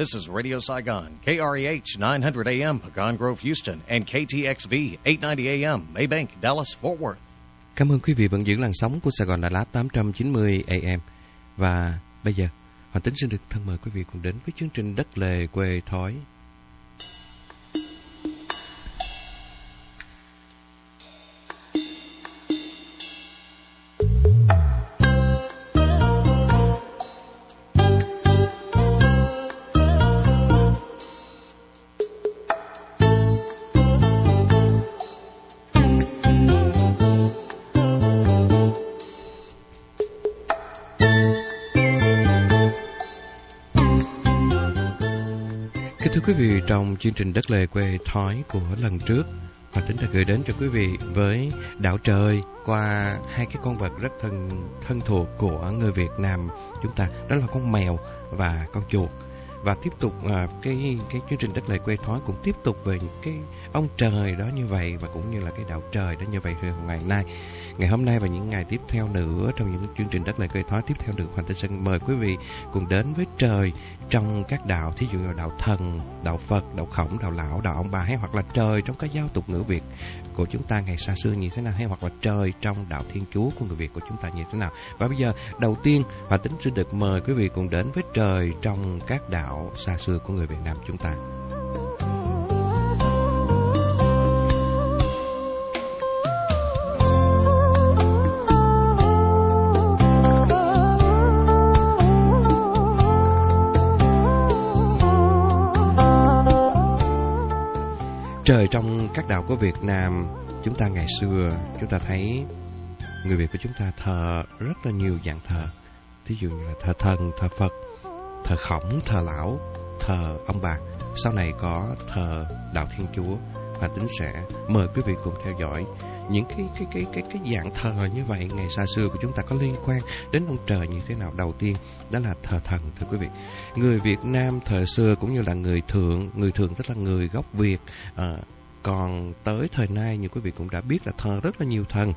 This is Radio Saigon, KREH 900 AM, Pecan Grove, Houston, and KTXV 890 AM, Maybank, Dallas, Fort Worth. Cảm ơn quý vị vẫn giữ làn sóng của Sài Gòn Đà Lạt 890 AM. Và bây giờ, Hoàng Tính xin được thân mời quý vị cùng đến với chương trình Đất Lề Quê Thói quý vị trong chương trình Đất Lề Quê Thói của lần trước, Hoàng Tính đã gửi đến cho quý vị với đảo trời qua hai cái con vật rất thân thân thuộc của người Việt Nam chúng ta, đó là con mèo và con chuột. Và tiếp tục à, cái cái chương trình đất lệ quê thói cũng tiếp tục về cái ông trời đó như vậy và cũng như là cái đạo trời đó như vậy ngày nay. Ngày hôm nay và những ngày tiếp theo nữa trong những chương trình đất lệ quê thói tiếp theo được Hoàng tây Sơn mời quý vị cùng đến với trời trong các đạo, thí dụ như là đạo thần, đạo Phật, đạo khổng, đạo lão, đạo ông bà hay hoặc là trời trong các giao tục ngữ Việt của chúng ta ngày xa xưa như thế nào hay hoặc là trời trong đạo Thiên Chúa của người Việt của chúng ta như thế nào. Và bây giờ đầu tiên Hoàng Tính xin được mời quý vị cùng đến với trời trong các đạo đạo xa xưa của người Việt Nam chúng ta. Trời trong các đạo của Việt Nam chúng ta ngày xưa chúng ta thấy người Việt của chúng ta thờ rất là nhiều dạng thờ. Ví dụ như là thờ thần, thờ Phật, thờ khổng, thờ lão, thờ ông bà. Sau này có thờ đạo Thiên Chúa. Và tính sẽ mời quý vị cùng theo dõi những cái cái cái cái cái dạng thờ như vậy ngày xa xưa của chúng ta có liên quan đến ông trời như thế nào. Đầu tiên đó là thờ thần thưa quý vị. Người Việt Nam thời xưa cũng như là người thượng người thượng tức là người gốc Việt à, còn tới thời nay như quý vị cũng đã biết là thờ rất là nhiều thần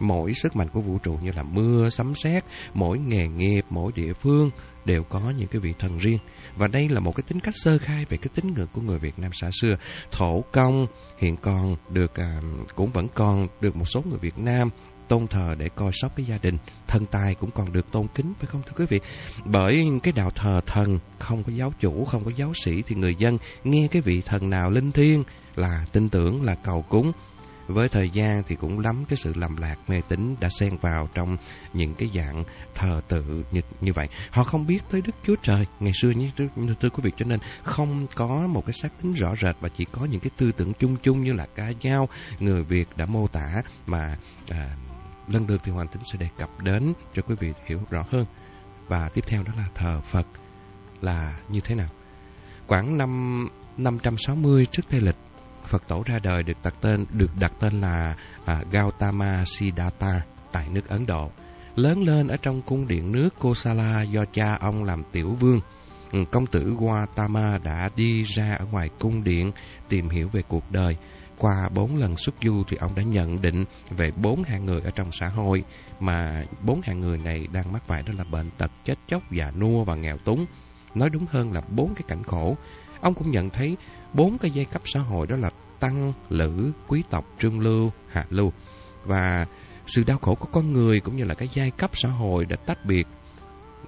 mỗi sức mạnh của vũ trụ như là mưa, sấm sét, mỗi nghề nghiệp, mỗi địa phương đều có những cái vị thần riêng. Và đây là một cái tính cách sơ khai về cái tính ngưỡng của người Việt Nam xa xưa. Thổ công hiện còn được à, cũng vẫn còn được một số người Việt Nam tôn thờ để coi sóc cái gia đình. Thần tài cũng còn được tôn kính phải không thưa quý vị? Bởi cái đạo thờ thần không có giáo chủ, không có giáo sĩ thì người dân nghe cái vị thần nào linh thiêng là tin tưởng là cầu cúng với thời gian thì cũng lắm cái sự lầm lạc mê tín đã xen vào trong những cái dạng thờ tự như, như vậy. Họ không biết tới Đức Chúa Trời ngày xưa như thưa quý vị cho nên không có một cái xác tính rõ rệt và chỉ có những cái tư tưởng chung chung như là ca dao người Việt đã mô tả mà à, lần lượt thì Hoàng Tính sẽ đề cập đến cho quý vị hiểu rõ hơn. Và tiếp theo đó là thờ Phật là như thế nào. Khoảng năm 560 trước Tây lịch Phật tổ ra đời được đặt tên được đặt tên là à, Gautama Siddhartha tại nước Ấn Độ. Lớn lên ở trong cung điện nước Kosala do cha ông làm tiểu vương. Ừ, công tử Gautama đã đi ra ở ngoài cung điện tìm hiểu về cuộc đời. Qua bốn lần xuất du thì ông đã nhận định về bốn hạng người ở trong xã hội mà bốn hạng người này đang mắc phải đó là bệnh tật, chết chóc, già nua và nghèo túng. Nói đúng hơn là bốn cái cảnh khổ Ông cũng nhận thấy bốn cái giai cấp xã hội đó là tăng, lữ, quý tộc, trương lưu, hạ lưu. Và sự đau khổ của con người cũng như là cái giai cấp xã hội đã tách biệt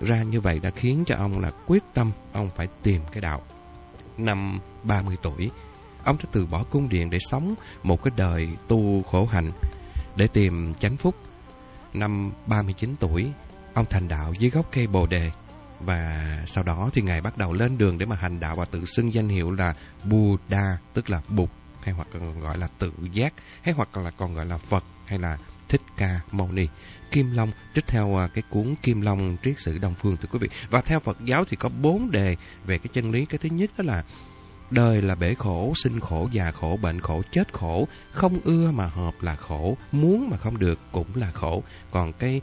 ra như vậy đã khiến cho ông là quyết tâm ông phải tìm cái đạo. Năm 30 tuổi, ông đã từ bỏ cung điện để sống một cái đời tu khổ hạnh để tìm chánh phúc. Năm 39 tuổi, ông thành đạo dưới gốc cây Bồ đề và sau đó thì Ngài bắt đầu lên đường để mà hành đạo và tự xưng danh hiệu là Buddha, tức là Bụt, hay hoặc còn gọi là tự giác, hay hoặc là còn gọi là Phật, hay là Thích Ca Mâu Ni. Kim Long trích theo à, cái cuốn Kim Long Triết sử Đông Phương thưa quý vị. Và theo Phật giáo thì có bốn đề về cái chân lý. Cái thứ nhất đó là Đời là bể khổ, sinh khổ, già khổ, bệnh khổ, chết khổ, không ưa mà hợp là khổ, muốn mà không được cũng là khổ. Còn cái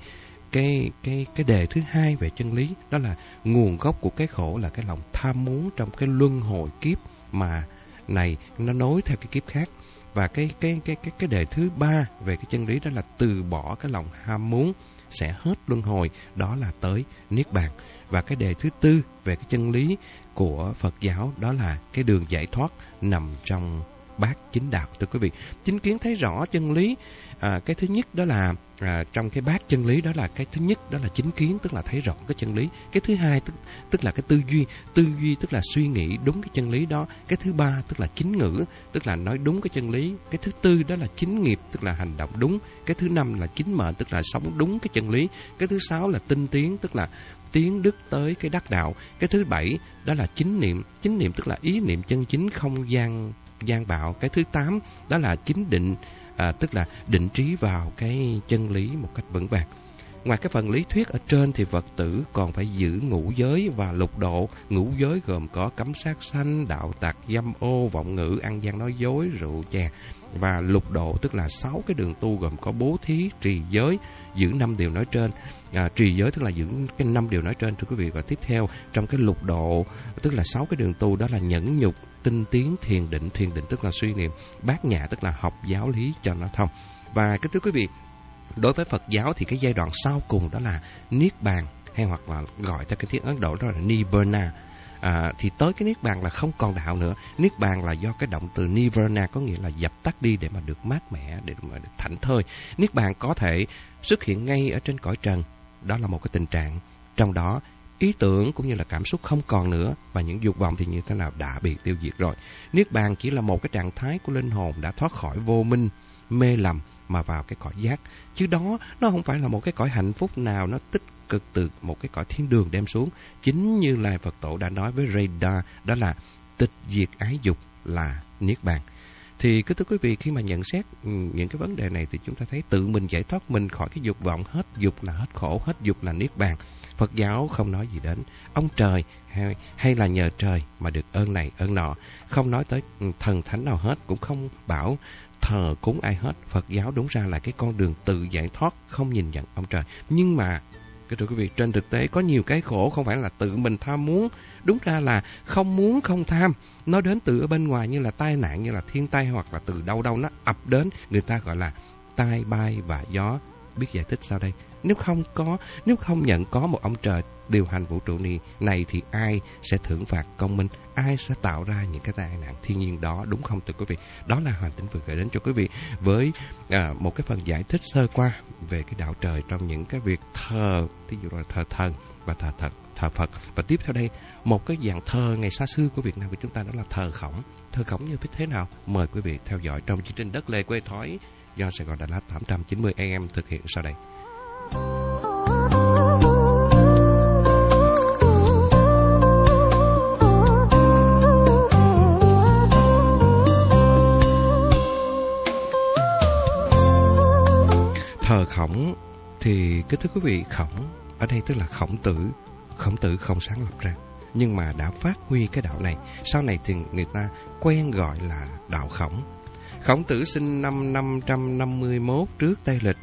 cái cái cái đề thứ hai về chân lý đó là nguồn gốc của cái khổ là cái lòng tham muốn trong cái luân hồi kiếp mà này nó nối theo cái kiếp khác và cái cái cái cái cái đề thứ ba về cái chân lý đó là từ bỏ cái lòng ham muốn sẽ hết luân hồi, đó là tới Niết Bàn. Và cái đề thứ tư về cái chân lý của Phật giáo đó là cái đường giải thoát nằm trong bát chính đạo thưa quý vị. Chính kiến thấy rõ chân lý à, cái thứ nhất đó là à, trong cái bát chân lý đó là cái thứ nhất đó là chính kiến tức là thấy rõ cái chân lý. Cái thứ hai tức tức là cái tư duy tư duy tức là suy nghĩ đúng cái chân lý đó. Cái thứ ba tức là chính ngữ tức là nói đúng cái chân lý. Cái thứ tư đó là chính nghiệp tức là hành động đúng. Cái thứ năm là chính mệnh tức là sống đúng cái chân lý. Cái thứ sáu là tinh tiến tức là tiến đức tới cái đắc đạo. Cái thứ bảy đó là chính niệm chính niệm tức là ý niệm chân chính không gian gian bạo. Cái thứ tám đó là chính định à, tức là định trí vào cái chân lý một cách vững vàng. Ngoài cái phần lý thuyết ở trên thì Phật tử còn phải giữ ngũ giới và lục độ. Ngũ giới gồm có cấm sát sanh, đạo tặc, dâm ô, vọng ngữ, ăn gian nói dối, rượu chè. Và lục độ tức là sáu cái đường tu gồm có bố thí, trì giới, giữ năm điều nói trên. À, trì giới tức là giữ cái năm điều nói trên thưa quý vị. Và tiếp theo trong cái lục độ tức là sáu cái đường tu đó là nhẫn nhục, tinh tiến, thiền định. Thiền định tức là suy niệm, bát nhã tức là học giáo lý cho nó thông. Và cái thưa quý vị, Đối với Phật giáo thì cái giai đoạn sau cùng đó là Niết Bàn hay hoặc là gọi theo cái tiếng Ấn Độ đó là Nibbana. À, thì tới cái Niết Bàn là không còn đạo nữa. Niết Bàn là do cái động từ Nirvana có nghĩa là dập tắt đi để mà được mát mẻ, để mà được thảnh thơi. Niết Bàn có thể xuất hiện ngay ở trên cõi trần. Đó là một cái tình trạng. Trong đó ý tưởng cũng như là cảm xúc không còn nữa và những dục vọng thì như thế nào đã bị tiêu diệt rồi. Niết bàn chỉ là một cái trạng thái của linh hồn đã thoát khỏi vô minh, mê lầm mà vào cái cõi giác. Chứ đó nó không phải là một cái cõi hạnh phúc nào nó tích cực từ một cái cõi thiên đường đem xuống. Chính như là Phật tổ đã nói với Reda đó là tịch diệt ái dục là Niết bàn. Thì cứ thưa quý vị khi mà nhận xét ừ, những cái vấn đề này thì chúng ta thấy tự mình giải thoát mình khỏi cái dục vọng hết dục là hết khổ, hết dục là niết bàn. Phật giáo không nói gì đến ông trời hay, hay là nhờ trời mà được ơn này ơn nọ, không nói tới ừ, thần thánh nào hết, cũng không bảo thờ cúng ai hết. Phật giáo đúng ra là cái con đường tự giải thoát, không nhìn nhận ông trời. Nhưng mà cái thưa quý vị, trên thực tế có nhiều cái khổ không phải là tự mình tham muốn, đúng ra là không muốn không tham. Nó đến từ ở bên ngoài như là tai nạn, như là thiên tai hoặc là từ đâu đâu nó ập đến, người ta gọi là tai bay và gió. Biết giải thích sau đây. Nếu không có, nếu không nhận có một ông trời điều hành vũ trụ này, này thì ai sẽ thưởng phạt công minh, ai sẽ tạo ra những cái tai nạn thiên nhiên đó, đúng không thưa quý vị? Đó là Hoàng Tĩnh vừa gửi đến cho quý vị với à, một cái phần giải thích sơ qua về cái đạo trời trong những cái việc thờ, thí dụ là thờ thần và thờ thật thờ Phật. Và tiếp theo đây, một cái dạng thơ ngày xa xưa của Việt Nam của chúng ta đó là thờ khổng. Thờ khổng như thế nào? Mời quý vị theo dõi trong chương trình Đất Lê Quê Thói do Sài Gòn Đà Lạt 890 AM thực hiện sau đây. Thờ khổng thì cái thưa quý vị khổng ở đây tức là khổng tử khổng tử không sáng lập ra nhưng mà đã phát huy cái đạo này sau này thì người ta quen gọi là đạo khổng khổng tử sinh năm 551 trước Tây Lịch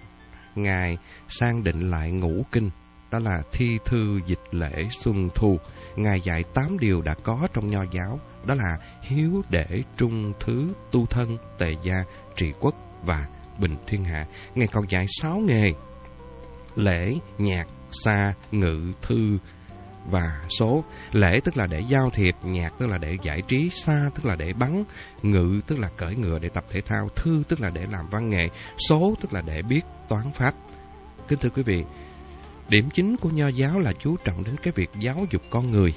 Ngài sang định lại ngũ kinh, đó là thi thư dịch lễ xuân thu. Ngài dạy tám điều đã có trong nho giáo, đó là hiếu để trung thứ tu thân tề gia trị quốc và bình thiên hạ. Ngài còn dạy sáu nghề lễ, nhạc, xa, ngự, thư và số. Lễ tức là để giao thiệp, nhạc tức là để giải trí, xa tức là để bắn, ngự tức là cởi ngựa để tập thể thao, thư tức là để làm văn nghệ, số tức là để biết toán pháp. Kính thưa quý vị, điểm chính của nho giáo là chú trọng đến cái việc giáo dục con người.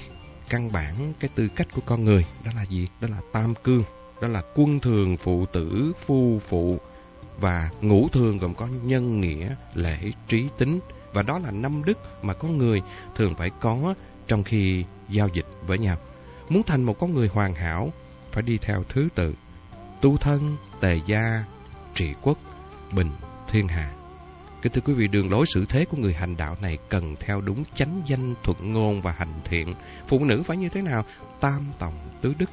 Căn bản cái tư cách của con người đó là gì? Đó là tam cương, đó là quân thường, phụ tử, phu phụ và ngũ thường gồm có nhân nghĩa, lễ, trí tính và đó là năm đức mà con người thường phải có trong khi giao dịch với nhau. Muốn thành một con người hoàn hảo phải đi theo thứ tự: tu thân, tề gia, trị quốc, bình thiên hạ. Kính thưa quý vị, đường lối xử thế của người hành đạo này cần theo đúng chánh danh, thuận ngôn và hành thiện. Phụ nữ phải như thế nào? Tam tòng tứ đức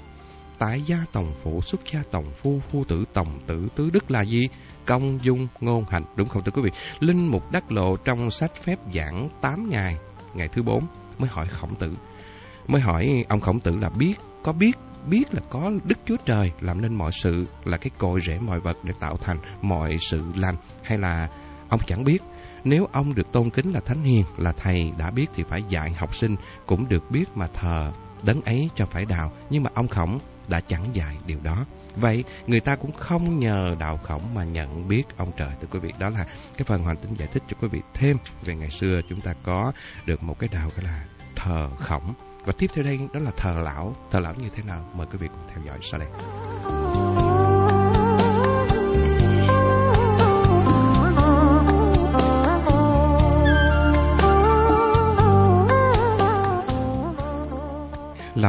tái gia tổng phủ xuất gia tổng phu, phu tử tổng tử, tứ đức là gì? Công, dung, ngôn, hành. Đúng không thưa quý vị? Linh Mục Đắc Lộ trong sách phép giảng 8 ngày, ngày thứ 4 mới hỏi khổng tử. Mới hỏi ông khổng tử là biết, có biết biết là có Đức Chúa Trời làm nên mọi sự là cái cội rễ mọi vật để tạo thành mọi sự lành hay là Ông chẳng biết. Nếu ông được tôn kính là thánh hiền, là thầy đã biết thì phải dạy học sinh cũng được biết mà thờ đấng ấy cho phải đạo. Nhưng mà ông Khổng đã chẳng dạy điều đó. Vậy người ta cũng không nhờ đạo khổng mà nhận biết ông trời, thưa quý vị. Đó là cái phần hoàn tính giải thích cho quý vị thêm về ngày xưa chúng ta có được một cái đạo gọi là thờ khổng. Và tiếp theo đây đó là thờ lão. Thờ lão như thế nào? Mời quý vị cùng theo dõi sau đây.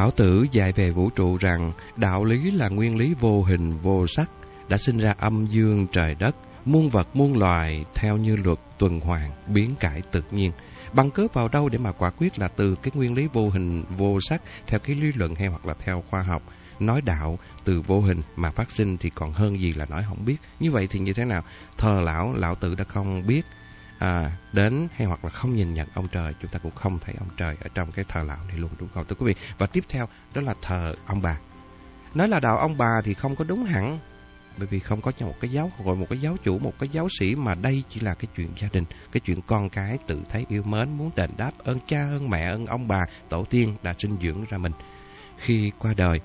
Lão tử dạy về vũ trụ rằng đạo lý là nguyên lý vô hình vô sắc, đã sinh ra âm dương trời đất, muôn vật muôn loài theo như luật tuần hoàn, biến cải tự nhiên. Bằng cớ vào đâu để mà quả quyết là từ cái nguyên lý vô hình vô sắc theo cái lý luận hay hoặc là theo khoa học. Nói đạo từ vô hình mà phát sinh thì còn hơn gì là nói không biết. Như vậy thì như thế nào? Thờ lão, lão tử đã không biết à, đến hay hoặc là không nhìn nhận ông trời chúng ta cũng không thấy ông trời ở trong cái thờ lão này luôn đúng không? Thưa quý vị và tiếp theo đó là thờ ông bà. Nói là đạo ông bà thì không có đúng hẳn bởi vì không có một cái giáo hội một cái giáo chủ một cái giáo sĩ mà đây chỉ là cái chuyện gia đình cái chuyện con cái tự thấy yêu mến muốn đền đáp ơn cha ơn mẹ ơn ông bà tổ tiên đã sinh dưỡng ra mình. Khi qua đời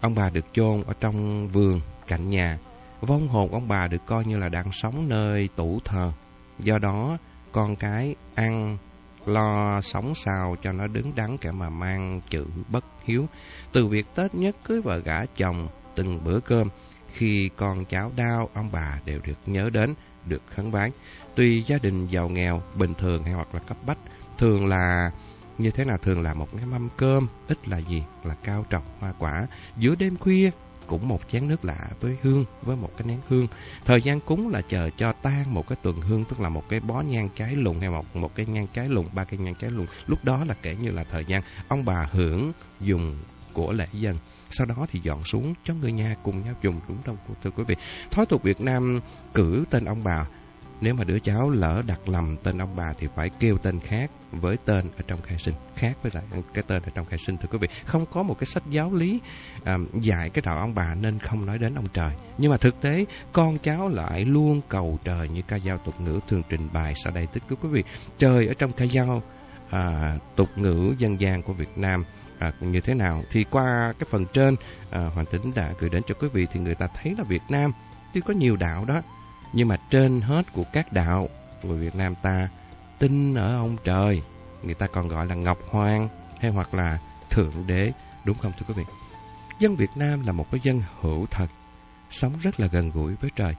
ông bà được chôn ở trong vườn cạnh nhà. Vong hồn ông bà được coi như là đang sống nơi tủ thờ. Do đó, con cái ăn lo sống sao cho nó đứng đắn kẻ mà mang chữ bất hiếu. Từ việc Tết nhất cưới vợ gả chồng từng bữa cơm, khi con cháu đau, ông bà đều được nhớ đến, được khấn vái. Tuy gia đình giàu nghèo, bình thường hay hoặc là cấp bách, thường là như thế nào thường là một cái mâm cơm, ít là gì, là cao trọc hoa quả. Giữa đêm khuya, cũng một chén nước lạ với hương, với một cái nén hương. Thời gian cúng là chờ cho tan một cái tuần hương, tức là một cái bó nhang cháy lùng hay một một cái nhang cháy lùng, ba cái nhang cháy lùng. Lúc đó là kể như là thời gian ông bà hưởng dùng của lễ dân. Sau đó thì dọn xuống cho người nhà cùng nhau dùng đúng không thưa quý vị. Thói tục Việt Nam cử tên ông bà nếu mà đứa cháu lỡ đặt lầm tên ông bà thì phải kêu tên khác với tên ở trong khai sinh, khác với lại cái tên ở trong khai sinh thưa quý vị. Không có một cái sách giáo lý à, dạy cái đạo ông bà nên không nói đến ông trời. Nhưng mà thực tế con cháu lại luôn cầu trời như ca dao tục ngữ thường trình bày sau đây tức quý vị. Trời ở trong ca dao à, tục ngữ dân gian của Việt Nam à, như thế nào thì qua cái phần trên à, Hoàng Tính đã gửi đến cho quý vị thì người ta thấy là Việt Nam tuy có nhiều đạo đó nhưng mà trên hết của các đạo người Việt Nam ta tin ở ông trời. Người ta còn gọi là Ngọc Hoàng hay hoặc là Thượng Đế. Đúng không thưa quý vị? Dân Việt Nam là một cái dân hữu thật, sống rất là gần gũi với trời.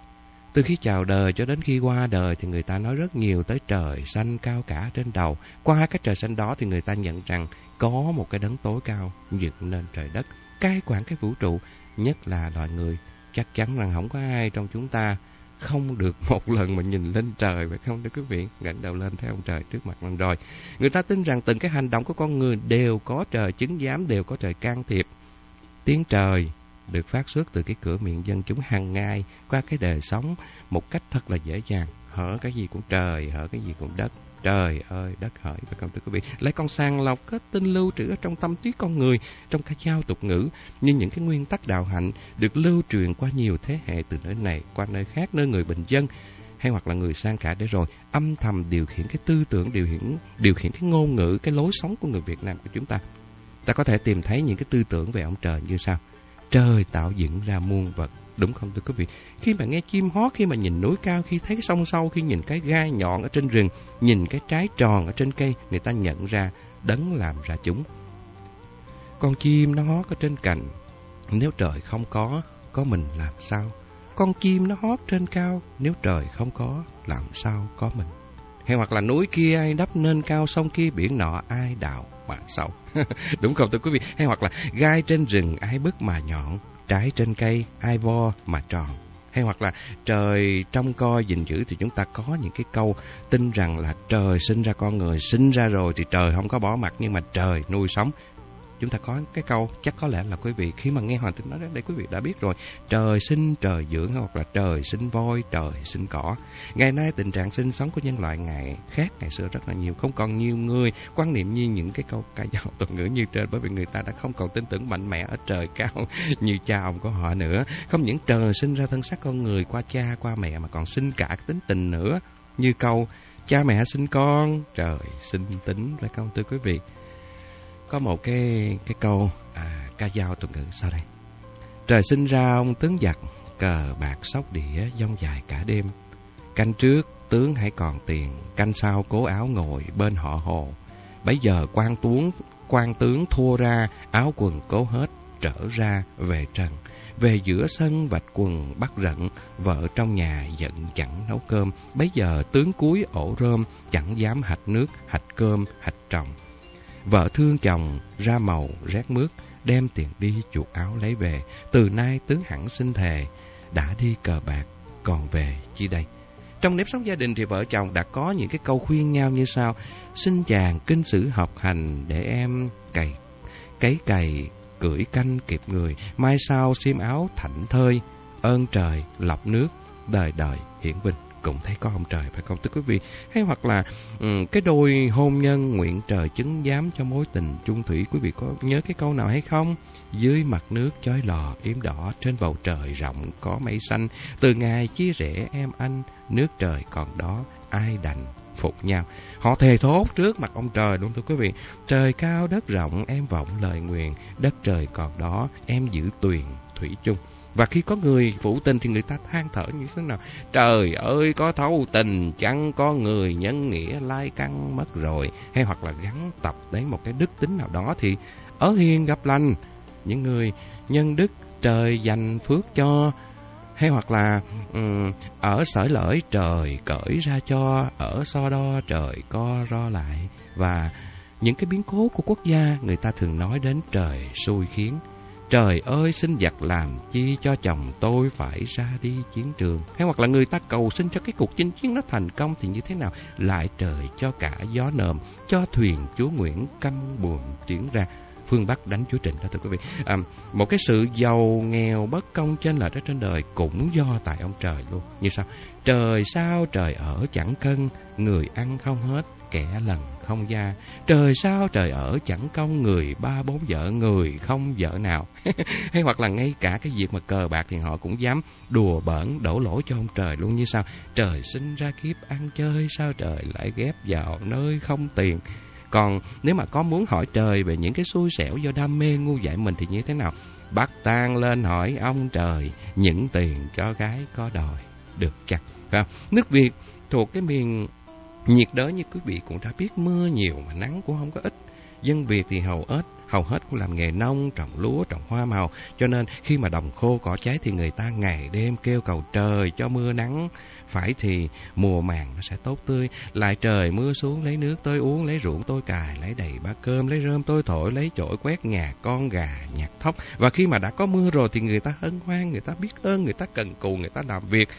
Từ khi chào đời cho đến khi qua đời thì người ta nói rất nhiều tới trời xanh cao cả trên đầu. Qua cái trời xanh đó thì người ta nhận rằng có một cái đấng tối cao dựng nên trời đất, cai quản cái vũ trụ, nhất là loài người. Chắc chắn rằng không có ai trong chúng ta không được một lần mà nhìn lên trời phải không, thưa quý vị? Ngẩng đầu lên thấy ông trời trước mặt mình rồi. Người ta tin rằng từng cái hành động của con người đều có trời chứng giám, đều có trời can thiệp. Tiếng trời được phát xuất từ cái cửa miệng dân chúng hàng ngày qua cái đời sống một cách thật là dễ dàng. Hở cái gì cũng trời, hở cái gì cũng đất. Trời ơi, đất hỡi và công thưa quý vị, lấy con sàng lọc kết tinh lưu trữ ở trong tâm trí con người, trong cái giao tục ngữ, như những cái nguyên tắc đạo hạnh được lưu truyền qua nhiều thế hệ từ nơi này qua nơi khác, nơi người bình dân hay hoặc là người sang cả để rồi âm thầm điều khiển cái tư tưởng, điều khiển điều khiển cái ngôn ngữ, cái lối sống của người Việt Nam của chúng ta. Ta có thể tìm thấy những cái tư tưởng về ông trời như sau. Trời tạo dựng ra muôn vật, Đúng không thưa quý vị? Khi mà nghe chim hót, khi mà nhìn núi cao, khi thấy sông sâu, khi nhìn cái gai nhọn ở trên rừng, nhìn cái trái tròn ở trên cây, người ta nhận ra đấng làm ra chúng. Con chim nó hót ở trên cành, nếu trời không có, có mình làm sao? Con chim nó hót trên cao, nếu trời không có, làm sao có mình? Hay hoặc là núi kia ai đắp nên cao, sông kia biển nọ ai đào mà sâu. Đúng không thưa quý vị? Hay hoặc là gai trên rừng ai bứt mà nhọn, trái trên cây, ai vo mà tròn. Hay hoặc là trời trong coi gìn giữ thì chúng ta có những cái câu tin rằng là trời sinh ra con người, sinh ra rồi thì trời không có bỏ mặt nhưng mà trời nuôi sống chúng ta có cái câu chắc có lẽ là quý vị khi mà nghe hoàng tính nói đây quý vị đã biết rồi. Trời sinh trời dưỡng hoặc là trời sinh voi trời sinh cỏ. Ngày nay tình trạng sinh sống của nhân loại ngày khác ngày xưa rất là nhiều. Không còn nhiều người quan niệm như những cái câu ca dao tục ngữ như trên bởi vì người ta đã không còn tin tưởng mạnh mẽ ở trời cao như cha ông của họ nữa. Không những trời sinh ra thân xác con người qua cha qua mẹ mà còn sinh cả tính tình nữa. Như câu cha mẹ sinh con. Trời, sinh tính. Phải không thưa quý vị? Có một cái cái câu à, ca dao tuần ngữ sau đây. Trời sinh ra ông tướng giặc, cờ bạc sóc đĩa dông dài cả đêm. Canh trước tướng hãy còn tiền, canh sau cố áo ngồi bên họ hồ. Bấy giờ quan tướng quan tướng thua ra, áo quần cố hết, trở ra về trần. Về giữa sân vạch quần bắt rận, vợ trong nhà giận chẳng nấu cơm. Bấy giờ tướng cuối ổ rơm, chẳng dám hạch nước, hạch cơm, hạch trồng. Vợ thương chồng, ra màu, rét mướt, đem tiền đi chuột áo lấy về. Từ nay tướng hẳn sinh thề, đã đi cờ bạc, còn về chi đây? Trong nếp sống gia đình thì vợ chồng đã có những cái câu khuyên nhau như sau. Xin chàng kinh sử học hành để em cày, cấy cày, cưỡi canh kịp người, mai sau xiêm áo thảnh thơi, ơn trời, lọc nước, đời đời hiển vinh cũng thấy có ông trời phải không? Thưa quý vị hay hoặc là um, cái đôi hôn nhân nguyện trời chứng giám cho mối tình chung thủy quý vị có nhớ cái câu nào hay không? Dưới mặt nước chói lò yếm đỏ trên bầu trời rộng có mây xanh. Từ ngày chia rẽ em anh nước trời còn đó ai đành phục nhau? Họ thề thốt trước mặt ông trời đúng thưa quý vị. Trời cao đất rộng em vọng lời nguyện đất trời còn đó em giữ tuyền thủy chung và khi có người phụ tình thì người ta than thở như thế nào? Trời ơi, có thấu tình, chẳng có người nhân nghĩa lai căng mất rồi. Hay hoặc là gắn tập đến một cái đức tính nào đó thì ở hiền gặp lành. Những người nhân đức trời dành phước cho hay hoặc là um, ở sởi lỡi trời cởi ra cho ở so đo trời co ro lại và những cái biến cố của quốc gia người ta thường nói đến trời xui khiến Trời ơi xin giặc làm chi cho chồng tôi phải ra đi chiến trường Hay hoặc là người ta cầu xin cho cái cuộc chinh chiến nó thành công Thì như thế nào Lại trời cho cả gió nồm Cho thuyền chúa Nguyễn căm buồm tiến ra phương Bắc đánh chúa Trịnh đó thưa quý vị. À, một cái sự giàu nghèo bất công trên lệch ở trên đời cũng do tại ông trời luôn. Như sao? Trời sao trời ở chẳng cân, người ăn không hết, kẻ lần không gia. Trời sao trời ở chẳng công người, ba bốn vợ người không vợ nào. Hay hoặc là ngay cả cái việc mà cờ bạc thì họ cũng dám đùa bẩn đổ lỗi cho ông trời luôn như sao. Trời sinh ra kiếp ăn chơi, sao trời lại ghép vào nơi không tiền. Còn nếu mà có muốn hỏi trời về những cái xui xẻo do đam mê ngu dại mình thì như thế nào? Bắt tan lên hỏi ông trời, những tiền cho gái có đòi được chặt. Không? Nước Việt thuộc cái miền nhiệt đới như quý vị cũng đã biết mưa nhiều mà nắng cũng không có ít. Dân Việt thì hầu hết hầu hết cũng làm nghề nông, trồng lúa, trồng hoa màu. Cho nên khi mà đồng khô cỏ cháy thì người ta ngày đêm kêu cầu trời cho mưa nắng. Phải thì mùa màng nó sẽ tốt tươi. Lại trời mưa xuống lấy nước tôi uống, lấy ruộng tôi cài, lấy đầy bát cơm, lấy rơm tôi thổi, lấy chổi quét nhà con gà, nhặt thóc. Và khi mà đã có mưa rồi thì người ta hân hoan, người ta biết ơn, người ta cần cù, người ta làm việc.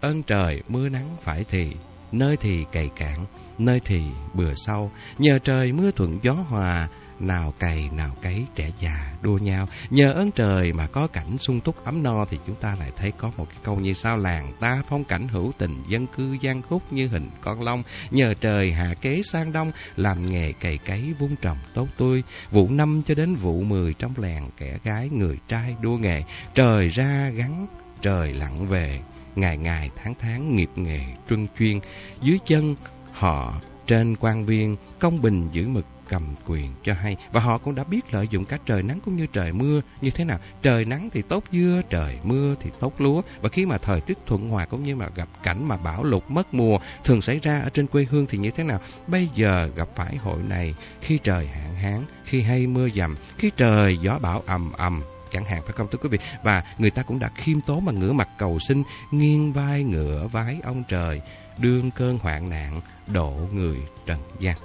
Ơn trời, mưa nắng phải thì nơi thì cày cạn, nơi thì bừa sâu. Nhờ trời mưa thuận gió hòa, nào cày nào cấy trẻ già đua nhau. Nhờ ơn trời mà có cảnh sung túc ấm no thì chúng ta lại thấy có một cái câu như sao làng ta phong cảnh hữu tình dân cư gian khúc như hình con long. Nhờ trời hạ kế sang đông làm nghề cày cấy vun trồng tốt tươi. Vụ năm cho đến vụ mười trong làng kẻ gái người trai đua nghề. Trời ra gắn trời lặng về ngày ngày, tháng tháng, nghiệp nghề, truân chuyên. Dưới chân họ, trên quan viên, công bình, giữ mực, cầm quyền cho hay. Và họ cũng đã biết lợi dụng cả trời nắng cũng như trời mưa như thế nào. Trời nắng thì tốt dưa, trời mưa thì tốt lúa. Và khi mà thời tiết thuận hòa cũng như mà gặp cảnh mà bão lụt, mất mùa thường xảy ra ở trên quê hương thì như thế nào? Bây giờ gặp phải hội này khi trời hạn hán, khi hay mưa dầm, khi trời gió bão ầm ầm chẳng hạn, phải không thưa quý vị? Và người ta cũng đã khiêm tốn mà ngửa mặt cầu xin, nghiêng vai ngửa vái ông trời, đương cơn hoạn nạn độ người trần gian.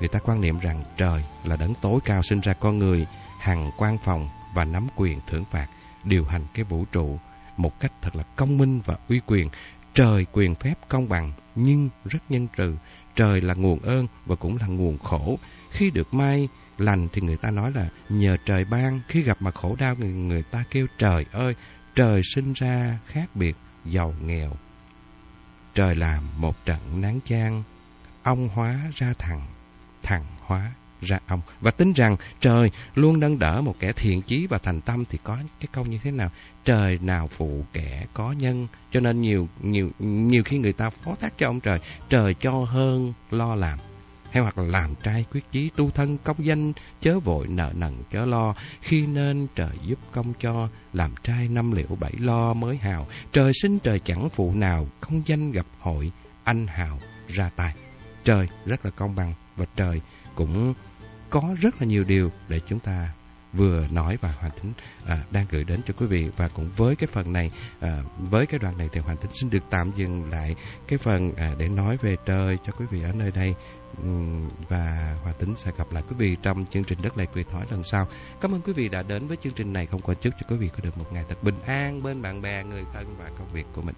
Người ta quan niệm rằng trời là đấng tối cao sinh ra con người, hằng quan phòng và nắm quyền thưởng phạt, điều hành cái vũ trụ một cách thật là công minh và uy quyền. Trời quyền phép công bằng, nhưng rất nhân từ trời là nguồn ơn và cũng là nguồn khổ. Khi được may lành thì người ta nói là nhờ trời ban, khi gặp mà khổ đau người, người ta kêu trời ơi, trời sinh ra khác biệt, giàu nghèo. Trời làm một trận nắng chang, ông hóa ra thằng, thằng hóa ra ông. Và tính rằng trời luôn nâng đỡ một kẻ thiện chí và thành tâm thì có cái câu như thế nào? Trời nào phụ kẻ có nhân. Cho nên nhiều nhiều nhiều khi người ta phó thác cho ông trời trời cho hơn lo làm hay hoặc là làm trai quyết chí tu thân công danh, chớ vội nợ nần chớ lo. Khi nên trời giúp công cho, làm trai năm liệu bảy lo mới hào. Trời sinh trời chẳng phụ nào, công danh gặp hội, anh hào ra tay. Trời rất là công bằng và trời cũng có rất là nhiều điều để chúng ta vừa nói và Hoàng Thính à, đang gửi đến cho quý vị. Và cũng với cái phần này à, với cái đoạn này thì Hoàng Thính xin được tạm dừng lại cái phần à, để nói về trời cho quý vị ở nơi đây. Và Hoàng Tính sẽ gặp lại quý vị trong chương trình đất này quỳ thói lần sau. Cảm ơn quý vị đã đến với chương trình này. Không quên chúc cho quý vị có được một ngày thật bình an bên bạn bè người thân và công việc của mình.